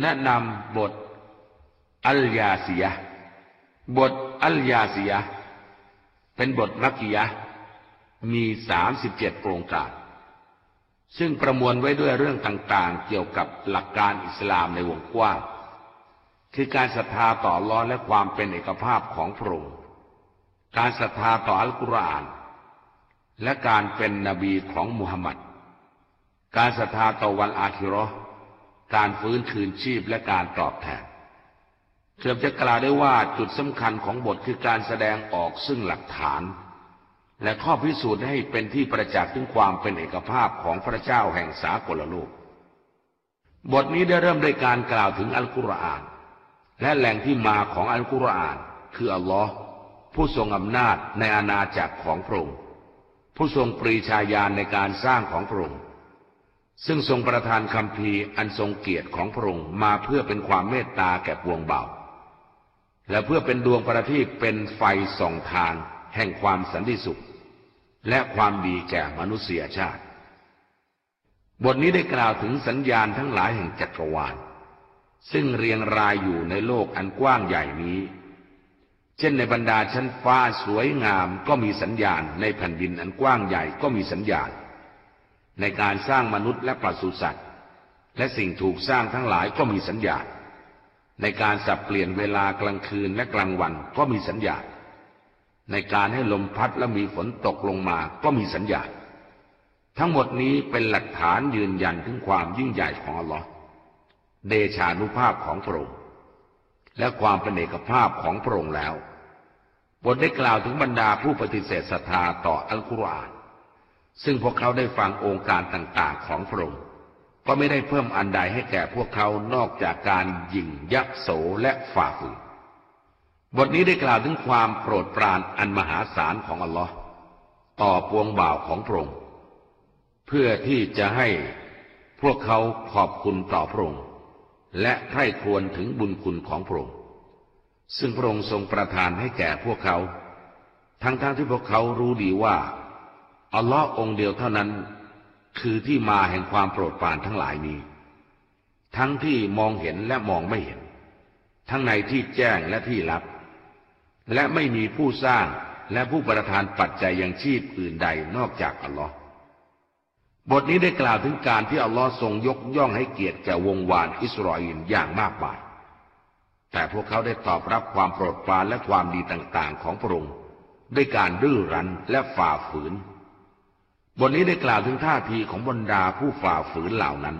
แนะนำบท อัลยาเซีย บทอัลยาเซีย เป็นบทมักกิยะ มีสามสิบเจ็ดโครงการ ซึ่งประมวลไว้ด้วยเรื่องต่างๆ เกี่ยวกับหลักการอิสลามในวงกว้าง คือการศรัทธาต่อรอและความเป็นเอกภาพของพระองค์ การศรัทธาต่ออัลกุรอาน และการเป็นนบีของมุฮัมมัด การศรัทธาต่อวันอาคิรอ การฟื้นคืนชีพและการตอบแทนเกือบจะกล่าวได้ว่าจุดสำคัญของบทคือการแสดงออกซึ่งหลักฐาน และข้อพิสูจน์ให้เป็นที่ประจักษ์ถึงความเป็นเอกภาพของพระเจ้าแห่งสากลโลก บทนี้ได้เริ่มด้วยการกล่าวถึงอัลกุรอาน และแหล่งที่มาของอัลกุรอาน คืออัลลอฮ์ผู้ทรงอำนาจในอาณาจักรของพระองค์ผู้ทรงปรีชาญาณในการสร้างของพระองค์ ซึ่งทรงประทานคำพีอันทรงเกียรติของพระองค์มาเพื่อเป็นความเมตตาแก่ปวงเบาและเพื่อเป็นดวงประทีปเป็นไฟส่องทางแห่งความสันติสุข และความดีแก่มนุษยชาติ บทนี้ได้กล่าวถึงสัญญาณทั้งหลายแห่งจักรวาล ซึ่งเรียงรายอยู่ในโลกอันกว้างใหญ่นี้ เช่นในบรรดาชั้นฟ้าสวยงามก็มีสัญญาณ ในแผ่นดินอันกว้างใหญ่ก็มีสัญญาณ ในการสร้างมนุษย์และปศุสัตว์ และสิ่งถูกสร้างทั้งหลายก็มีสัญญาณ ในการสับเปลี่ยนเวลากลางคืนและกลางวันก็มีสัญญาณ ในการให้ลมพัดและมีฝนตกลงมาก็มีสัญญาณ ทั้งหมดนี้เป็นหลักฐานยืนยันถึงความยิ่งใหญ่ของอัลลอฮ์เดชานุภาพของพระองค์และความเป็นเอกภาพของพระองค์แล้ว บทได้กล่าวถึงบรรดาผู้ปฏิเสธศรัทธาต่ออัลกุรอาน ซึ่งพวกเขาได้ฟังองค์การต่าง ๆ ของพระองค์ก็ไม่ได้เพิ่มอันใดให้แก่พวกเขานอกจากการยิงยักโสและฝ่าฝืนบทนี้ได้กล่าวถึงความโปรดปรานอันมหาศาลของอัลลอฮ์ต่อปวงบ่าวของพระองค์เพื่อที่จะให้พวกเขาขอบคุณต่อพระองค์และใคร่ครวญถึงบุญคุณของพระองค์ซึ่งพระองค์ทรงประทานให้แก่พวกเขา ทั้งๆทที่พวกเขารู้ดีว่า อัลลอฮ์องเดียวเท่านั้น คือที่มาแห่งความโปรดปรานทั้งหลายนี้ ทั้งที่มองเห็นและมองไม่เห็น ทั้งในที่แจ้งและที่ลับ และไม่มีผู้สร้างและผู้ประทานปัจจัยยังชีพอื่นใดนอกจากอัลลอฮ์บทนี้ได้กล่าวถึงการที่อัลลอฮ์ทรงยกย่องให้เกียรติแก่วงวานอิสราเอลอย่างมากมาย แต่พวกเขาได้ตอบรับความโปรดปรานและความดีต่างๆ ของพระองค์ด้วยการดื้อรั้นและฝ่าฝืน บทนี้ได้กล่าวถึงท่าทีของบรรดาผู้ฝ่าฝืนเหล่านั้น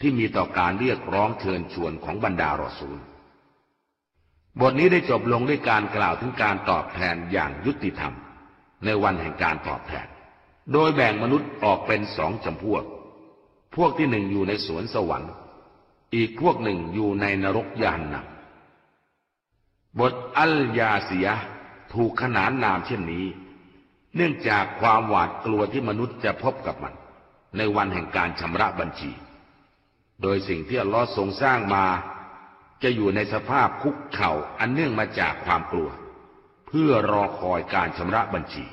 ที่มีต่อการเรียกร้องเชิญชวนของบรรดารอซูล บทนี้ได้จบลงด้วยการกล่าวถึงการตอบแทนอย่างยุติธรรม ในวันแห่งการตอบแทน โดยแบ่งมนุษย์ออกเป็นสองจำพวก พวกที่หนึ่งอยู่ในสวนสวรรค์ อีกพวกหนึ่งอยู่ในนรกยานนักบทอัลยาเสียถูกขนานนามเช่นนี้ เนื่องจากความหวาดกลัวที่มนุษย์จะพบกับมัน ในวันแห่งการชำระบัญชี โดยสิ่งที่อัลลอฮ์ทรงสร้างมา จะอยู่ในสภาพคุกเข่าอันเนื่องมาจากความกลัว เพื่อรอคอยการชำระบัญชี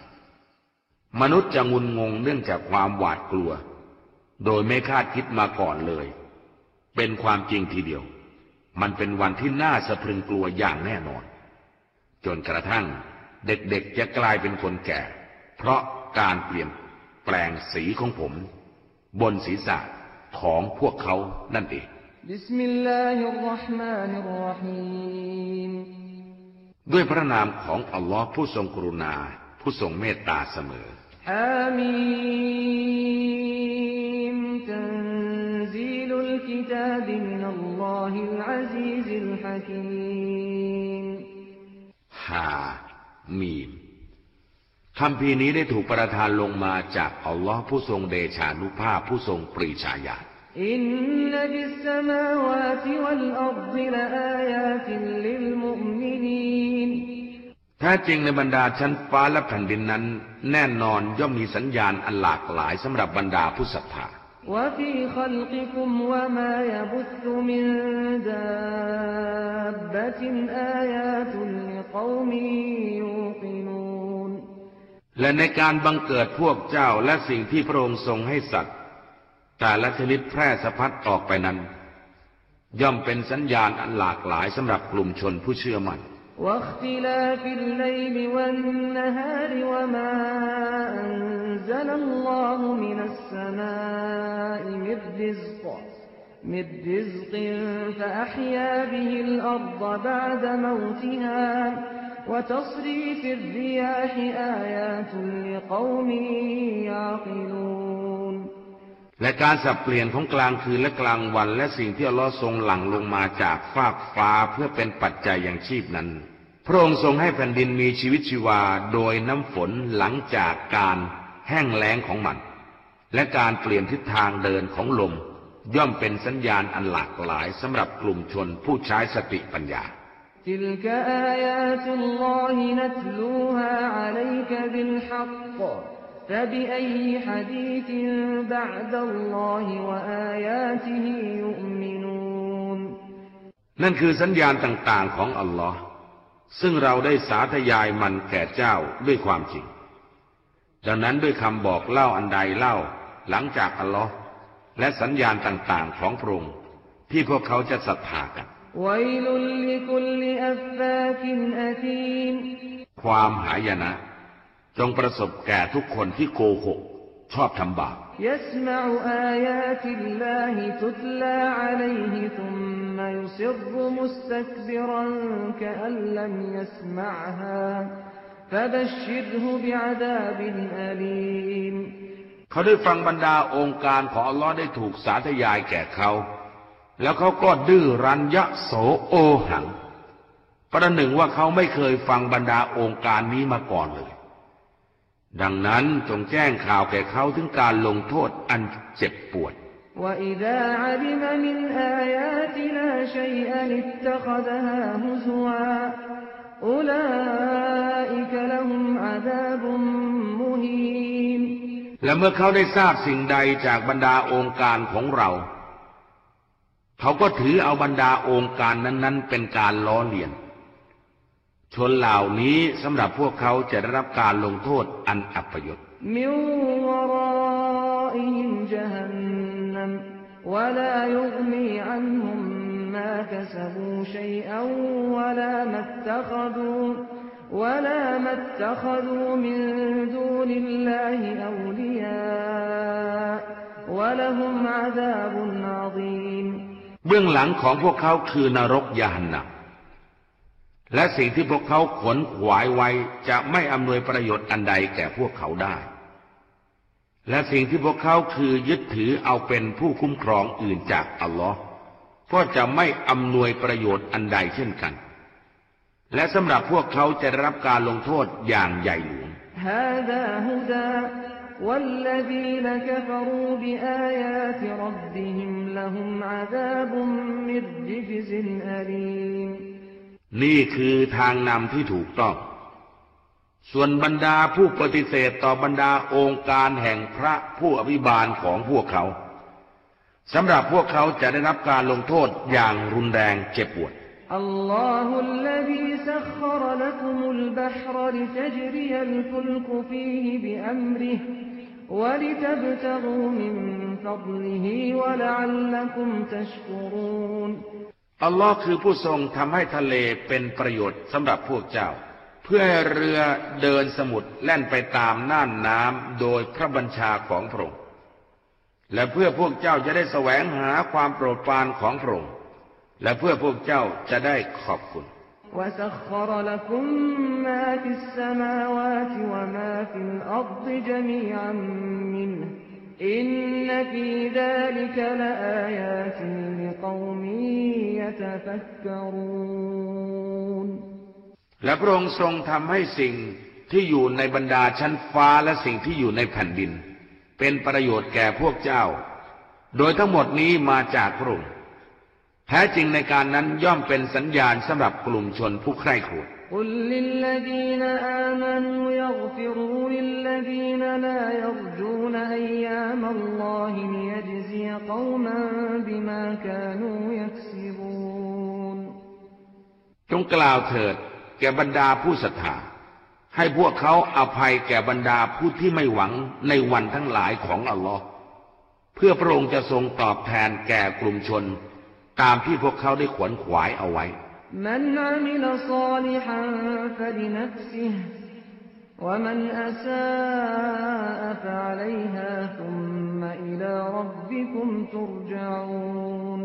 มนุษย์จะงุนงงเนื่องจากความหวาดกลัว โดยไม่คาดคิดมาก่อนเลย เป็นความจริงทีเดียว มันเป็นวันที่น่าสะพรึงกลัวอย่างแน่นอน จนกระทั่งเด็กๆจะกลายเป็นคนแก่ เพราะการเปลี่ยนแปลงสีของผม บนศีรษะของพวกเขานั่นเองด้วยพระนามของอัลลอฮ์ผู้ทรงกรุณา ผู้ทรงเมตตาเสมอحم تنزيل الكتاب من الله العزيز الحكيمฮามีม คำพีนี้ได้ถูกประทานลงมาจากอัลลอฮ์ผู้ทรงเดชานุภาพผู้ทรงปรีชาญาณอินนบิสมาวาติวัลอัรฎิลอายาติลิลมุมินีนแท้จริงในบรรดาชั้นฟ้าและแผ่นดินนั้น แน่นอนย่อมมีสัญญาณอันหลากหลายสำหรับบรรดาผู้ศรัทธา وفي خلقكم وما يبث من دابة آيات لقوم يوقنون และในการบังเกิดพวกเจ้าและสิ่งที่พระองค์ทรงให้สัตว์ แต่ละชนิดแพร่สะพัดออกไปนั้น ย่อมเป็นสัญญาณอันหลากหลายสำหรับกลุ่มชนผู้เชื่อมั่น واختلاف الليل والنهار وما أنزل الله من السماء من رزق من رزق فأحيا به الأرض بعد موتها และการสับเปลี่ยนของกลางคืนและกลางวันและสิ่งที่อัลลอฮ์ทรงหลั่งลงมาจากฟากฟ้าเพื่อเป็นปัจจัยอย่างชีพนั้น พระองค์ทรงให้แผ่นดินมีชีวิตชีวาโดยน้ำฝนหลังจากการแห้งแล้งของมัน และการเปลี่ยนทิศทางเดินของลม ย่อมเป็นสัญญาณอันหลากหลายสำหรับกลุ่มชนผู้ใช้สติปัญญา تلك آيات الله نتلوها عليك بالحق فبأي حديث بعد الله وآياته يؤمنون นั่นคือสัญญาณต่างๆของอัลลอฮ์ซึ่งเราได้สาธยายมันแก่เจ้าด้วยความจริง ดังนั้นด้วยคำบอกเล่าอันใดเล่า หลังจากอัลลอฮ์และสัญญาณต่างๆของพระองค์ที่พวกเขาจะศรัทธากัน ความหายนะ จงประสบแก่ทุกคนที่โกหก ชอบทำบาปเขาได้ฟังบรรดาองค์การของอัลลอฮ์ได้ถูกสาธยายแก่เขา แล้วเขาก็ดื้อรั้นยะโสโอหัง ประหนึ่งว่าเขาไม่เคยฟังบรรดาองค์การนี้มาก่อนเลย ดังนั้นจงแจ้งข่าวแก่เขาถึงการลงโทษอันเจ็บปวด และเมื่อเขาได้ทราบสิ่งใดจากบรรดาองค์การของเรา เขาก็ถือเอาบรรดาองค์การนั้น ๆ เป็นการล้อเลียน ชนเหล่านี้สำหรับพวกเขาจะได้รับการลงโทษอันอัปยศ من ورائهم جهنم ولا يغني عنهم ما كسبوا شيئا ولا ما اتخذوا ولا ما اتخذوا من دون الله أولياء ولهم عذاب عظيم เบื้องหลังของพวกเขาคือนรกยานนะและสิ่งที่พวกเขาขนขวายไว้จะไม่อำนวยประโยชน์อันใดแก่พวกเขาได้ และสิ่งที่พวกเขาคือยึดถือเอาเป็นผู้คุ้มครองอื่นจากอัลลอฮ์ก็จะไม่อำนวยประโยชน์อันใดเช่นกัน และสำหรับพวกเขาจะรับการลงโทษอย่างใหญ่หลวง والذين كفروا بآيات ربهم لهم عذاب من رجز أليم นี่คือทางนำที่ถูกต้อง ส่วนบรรดาผู้ปฏิเสธต่อบรรดาองค์การแห่งพระผู้อภิบาลของพวกเขาสำหรับพวกเขาจะได้รับการลงโทษอย่างรุนแรงเจ็บปวด الله الذي سخر لكم البحر لتجري الفلك فيه بأمره อัลลอฮ์คือผู้ทรงทำให้ทะเลเป็นประโยชน์สำหรับพวกเจ้า เพื่อให้เรือเดินสมุทรแล่นไปตามน่านน้ำโดยพระบัญชาของพระองค์และเพื่อพวกเจ้าจะได้แสวงหาความโปรดปรานของพระองค์และเพื่อพวกเจ้าจะได้ขอบคุณ وسخر لكم ما في السماوات وما في الأرض جميعا منه إن في ذلك لآيات لقوم يتفكرون และพระองค์ทรงทำให้สิ่งที่อยู่ในบรรดาชั้นฟ้าและสิ่งที่อยู่ในแผ่นดิน เป็นประโยชน์แก่พวกเจ้า โดยทั้งหมดนี้มาจากพระองค์ แท้จริงในการนั้นย่อมเป็นสัญญาณสำหรับกลุ่มชนผู้ใคร่ครวญจงกล่าวเถิด แก่บรรดาผู้ศรัทธาให้พวกเขาอาภัยแก่บรรดาผู้ที่ไม่หวังในวันทั้งหลายของอัลลอฮ์เพื่อพระองค์จะทรงตอบแทนแก่กลุ่มชนตามที่พวกเขาได้ขวนขวายเอาไว้ من عمل صالحا فلنفسه ومن أساء فعليها ثم إلى ربكم ترجعون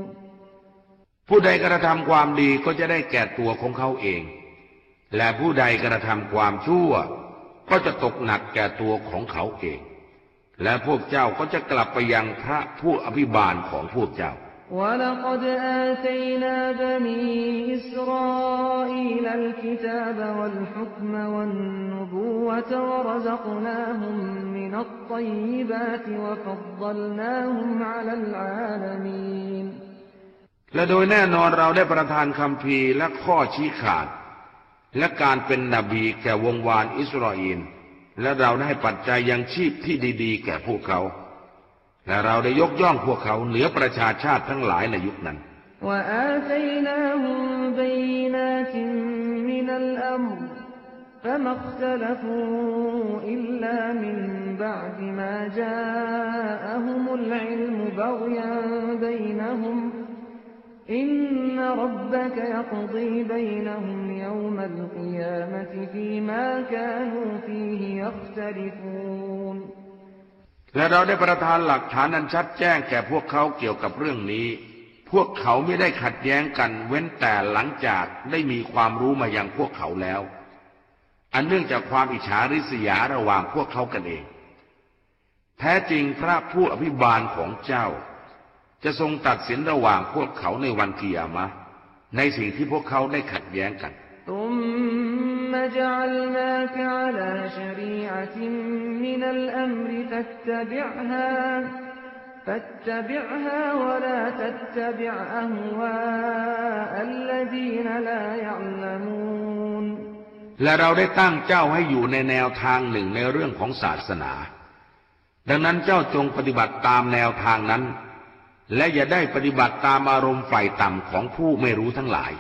ผู้ใดกระทำความดีก็จะได้แก่ตัวของเขาเอง และผู้ใดกระทำความชั่ว ก็จะตกหนักแก่ตัวของเขาเอง และพวกเจ้าก็จะกลับไปยังพระผู้อภิบาลของพวกเจ้า ولقد آتينا بني إسرائيل الكتاب والحكم والنبوة ورزقناهم من الطيبات وفضلناهم على العالمين และโดยแน่นอนเราได้ประทานคำพีร์และข้อชี้ขาด และการเป็นนบีแก่วงวานอิสราเอลและเราได้ให้ปัจจัยยังชีพที่ดีๆ แก่พวกเขา และเราได้ยกย่องพวกเขาเหนือประชาชาติทั้งหลายในยุคนั้นและ และเราได้ประทานหลักฐานอันชัดแจ้งแก่พวกเขาเกี่ยวกับเรื่องนี้ พวกเขาไม่ได้ขัดแย้งกันเว้นแต่หลังจากได้มีความรู้มายังพวกเขาแล้ว อันเนื่องจากความอิจฉาริษยาระหว่างพวกเขากันเอง แท้จริงพระผู้อภิบาลของเจ้า จะทรงตัดสินระหว่างพวกเขาในวันกิยามะ ในสิ่งที่พวกเขาได้ขัดแย้งกัน جعلناك على شريعة من الأمر فاتبعها فاتبعها ولا تتبع أهواء الذين لا يعلمون และเราได้ตั้งเจ้าให้อยู่ในแนวทางหนึ่งในเรื่องของศาสนา ดังนั้นเจ้าจงปฏิบัติตามแนวทางนั้น และอย่าได้ปฏิบัติตามอารมณ์ฝ่ายต่ำของผู้ไม่รู้ทั้งหลาย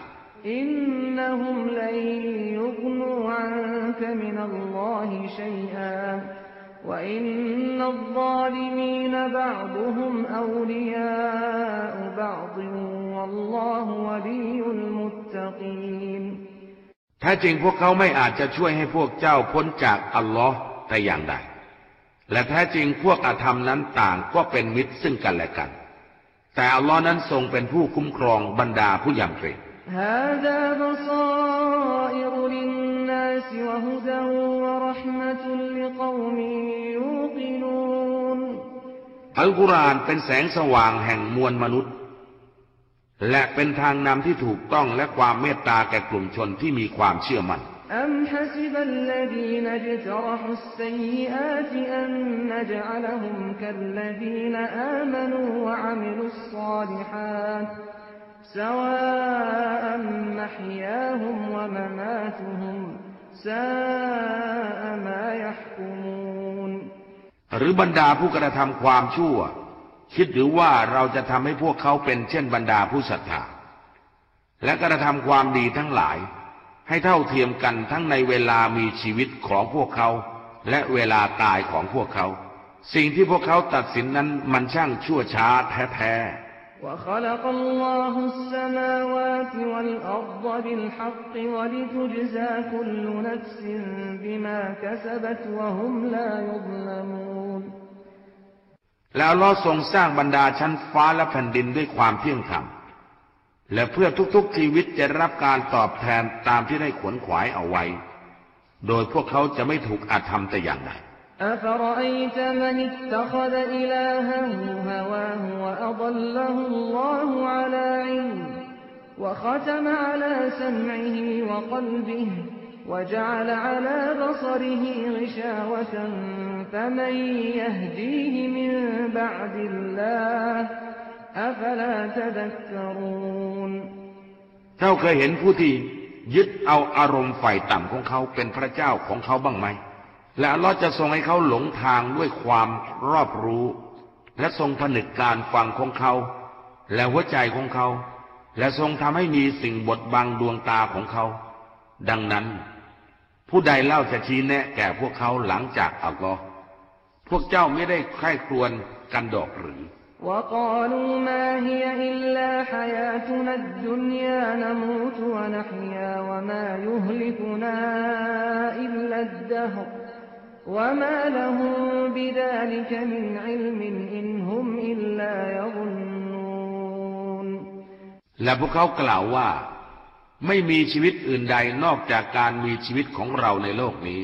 إنهم لن يغنوا عنك من الله شيئا وإن الظالمين بعضهم أولياء بعض والله ولي المتقين แท้จริงพวกเขาไม่อาจจะช่วยให้พวกเจ้าพ้นจากอัลลอฮ์แต่อย่างใด และแท้จริงพวกอาธรรมนั้นต่างก็เป็นมิตรซึ่งกันและกัน แต่อัลลอฮ์นั้นทรงเป็นผู้คุ้มครองบรรดาผู้ยำเกรง هذا بصائر للناس وهدى ورحمة لقوم يوقنون อัลกุรอานเป็นแสงสว่างแห่งมวลมนุษย์ และเป็นทางนำที่ถูกต้องและความเมตตาแก่กลุ่มชนที่มีความเชื่อมั่น أم حسب الذين اجترحوا السيئات أن نجعلهم كالذين آمنوا وعملوا الصالحات سواء محياهم ومماتهم ساء ما يحكمون หรือบรรดาผู้กระทำความชั่ว คิดหรือว่าเราจะทำให้พวกเขาเป็นเช่นบรรดาผู้ศรัทธา และกระทำความดีทั้งหลาย ให้เท่าเทียมกันทั้งในเวลามีชีวิตของพวกเขา และเวลาตายของพวกเขา สิ่งที่พวกเขาตัดสินนั้นมันช่างชั่วช้าแท้ๆ وخلق الله السماوات والأرض بالحق ولتجزى كل نفس بما كسبت وهم لا يظلمون แล้วอัลลอฮ์ทรงสร้างบรรดาชั้นฟ้าและแผ่นดินด้วยความเที่ยงธรรม และเพื่อทุกๆชีวิตจะรับการตอบแทนตามที่ได้ขวนขวายเอาไว้ โดยพวกเขาจะไม่ถูกอาธรรมแต่อย่างใด أفرأيت من اتخذ إلهه هواه وأضله الله على علم وختم على سمعه وقلبه وجعل على بصره غشاوة فمن يهديه من بعد الله أفلا تذكرون เจ้าเคยเห็นผู้ที่ยึดเอาอารมณ์ฝ่ายต่ำของเขาเป็นพระเจ้าของเขาบ้างไหม และอัลลอฮ์จะทรงให้เขาหลงทางด้วยความรอบรู้ และทรงผนึกการฟังของเขา และหัวใจของเขา และทรงทำให้มีสิ่งบดบังดวงตาของเขา ดังนั้น ผู้ใดเล่าจะชี้แนะแก่พวกเขาหลังจากอัลลอฮ์พวกเจ้าไม่ได้ใคร่ครวญกันดอกหรือ وقالوا ما هي إلا حياتنا الدنيا نموت ونحيا وما يهلكنا إلا الدهر وما لهم بذلك من علم إن هم إلا يظنون และพวกเขากล่าวว่า ไม่มีชีวิตอื่นใดนอกจากการมีชีวิตของเราในโลกนี้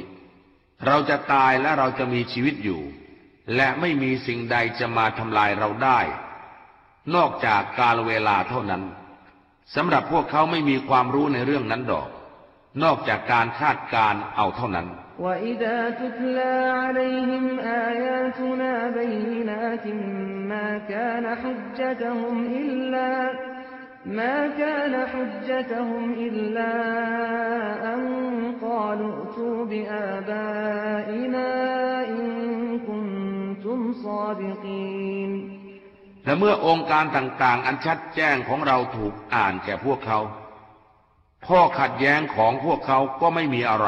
เราจะตายและเราจะมีชีวิตอยู่ และไม่มีสิ่งใดจะมาทำลายเราได้ นอกจากกาลเวลาเท่านั้นสำหรับพวกเขาไม่มีความรู้ในเรื่องนั้นดอก นอกจากการคาดการณ์เอาเท่านั้น وإذا تتلى عليهم آياتنا بينات ما كان حجتهم إلا ما كان حجتهم إلا أن قالوا ائتوا بآبائنا إن كنتم صادقين และเมื่อองค์การต่างๆ อันชัดแจ้งของเราถูกอ่านแก่พวกเขา ข้อขัดแย้งของพวกเขาก็ไม่มีอะไร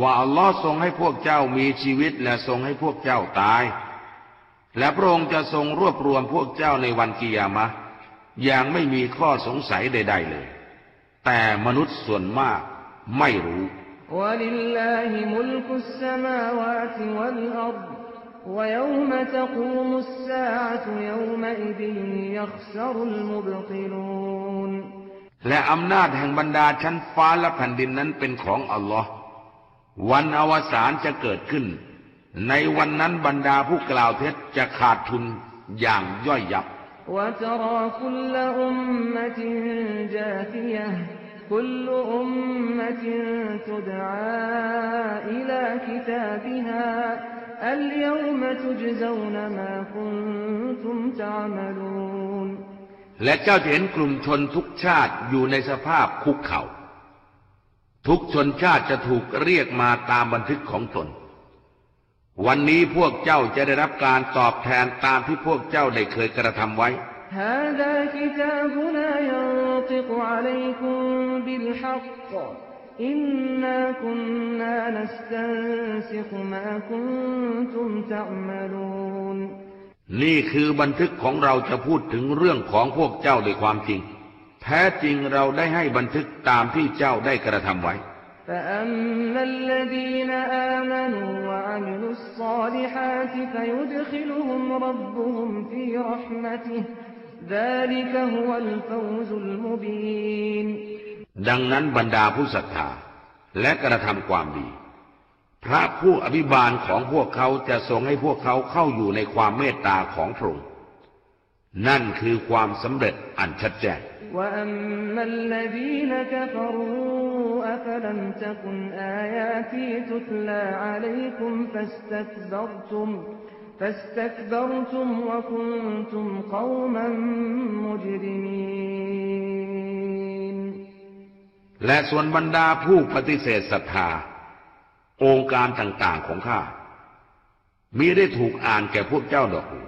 ว่าอัลลอฮ์ทรงให้พวกเจ้ามีชีวิตและทรงให้พวกเจ้าตาย และพระองค์จะทรงรวบรวมพวกเจ้าในวันกิยามะห์อย่างไม่มีข้อสงสัยใด ๆ เลย แต่มนุษย์ส่วนมากไม่รู้ ولله ملك السماوات والأرض ويوم تقوم الساعة يومئذ يخسر المبطلون และอำนาจแห่งบรรดาชั้นฟ้าและแผ่นดินนั้นเป็นของอัลลอฮ์ วันอวสานจะเกิดขึ้น ในวันนั้นบรรดาผู้กล่าวเท็จจะขาดทุนอย่างย่อยยับ وترى كل أمة جاثية كل أمة تدعى إلى كتابها اليوم تجزون ما كنتم تعملون และเจ้าจะเห็นกลุ่มชนทุกชาติอยู่ในสภาพคุกเขา่า ทุกชนชาติจะถูกเรียกมาตามบันทึกของตน วันนี้พวกเจ้าจะได้รับการตอบแทนตามที่พวกเจ้าได้เคยกระทำไว้ นี่คือบันทึกของเราจะพูดถึงเรื่องของพวกเจ้าด้วยความจริง แท้จริงเราได้ให้บันทึกตามที่เจ้าได้กระทำไว้ فأما الذين آمنوا وعملوا الصالحات فيدخلهم ربهم في رحمته ذلك هو الفوز المبين ดังนั้นบรรดาผู้ศรัทธาและกระทำความดี พระผู้อภิบาลของพวกเขาจะทรงให้พวกเขาเข้าอยู่ในความเมตตาของพระองค์ นั่นคือความสำเร็จอันชัดแจ้งและส่วนบรรดาผู้ปฏิเสธศรัทธา องค์การต่างๆของข้ามีได้ถูกอ่านแก่พวกเจ้าดอกหรือ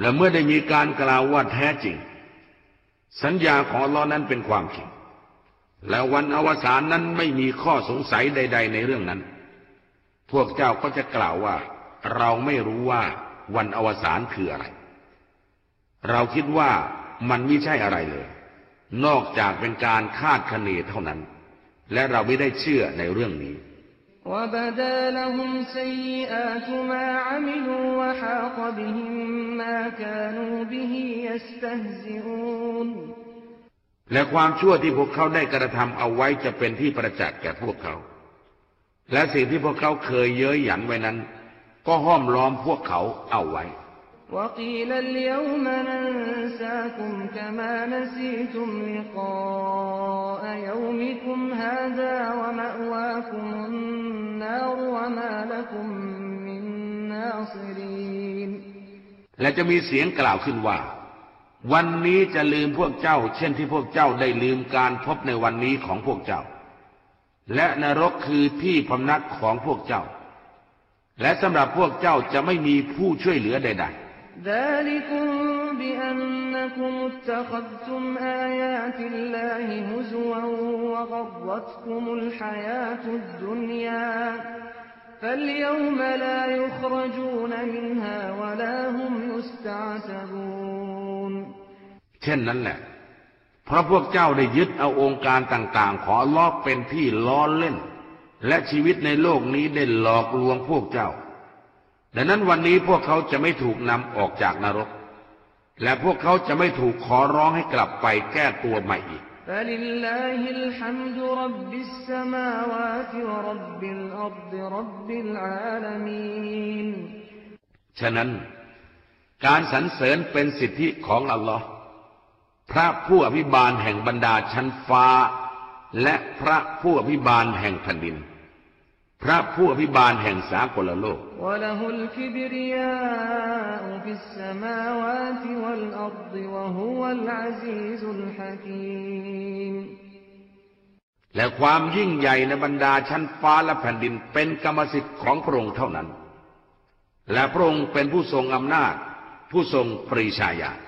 และเมื่อได้มีการกล่าวว่าแท้จริง สัญญาของลอนั้นเป็นความจริง และวันอวสานนั้นไม่มีข้อสงสัยใด ๆ ในเรื่องนั้น พวกเจ้าก็จะกล่าวว่า เราไม่รู้ว่าวันอวสานคืออะไร เราคิดว่ามันไม่ใช่อะไรเลย นอกจากเป็นการคาดคะเนเท่านั้น และเราไม่ได้เชื่อในเรื่องนี้ และความชั่วที่พวกเขาได้กระทำเอาไว้จะเป็นที่ประจักษ์แก่พวกเขา และสิ่งที่พวกเขาเคยเย้ยหยันไว้นั้น ก็ห้อมล้อมพวกเขาเอาไว้ وقيل وما لكم من ناصرين และจะมีเสียงกล่าวขึ้นว่า วันนี้จะลืมพวกเจ้า เช่นที่พวกเจ้าได้ลืมการพบในวันนี้ของพวกเจ้า และนรกคือที่พำนักของพวกเจ้า และสำหรับพวกเจ้าจะไม่มีผู้ช่วยเหลือใด ذلكم بأنكم اتخذتم آيات الله هزوا وغرتكم الحياة الدنيا فاليوم لا يخرجون منها ولا هم يستعتبون ๆ เช่นนั้นแหละ เพราะพวกเจ้าได้ยึดเอาองค์การต่างๆ ขอลอบเป็นที่ล้อเล่น และชีวิตในโลกนี้ได้หลอกลวงพวกเจ้า ดังนั้นวันนี้พวกเขาจะไม่ถูกนำออกจากนรก และพวกเขาจะไม่ถูกขอร้องให้กลับไปแก้ตัวใหม่อีก فلله الحمد رب السماوات ورب الأرض رب العالمين ฉะนั้น การสรรเสริญเป็นสิทธิของอัลลอฮ์พระผู้อภิบาลแห่งบรรดาชั้นฟ้า และพระผู้อภิบาลแห่งแผ่นดิน พระผู้อภิบาลแห่งสากลโลก และความยิ่งใหญ่ในบรรดาชั้นฟ้าและแผ่นดินเป็นกรรมสิทธิ์ของพระองค์เท่านั้น และพระองค์เป็นผู้ทรงอำนาจ ผู้ทรงปรีชาญาณ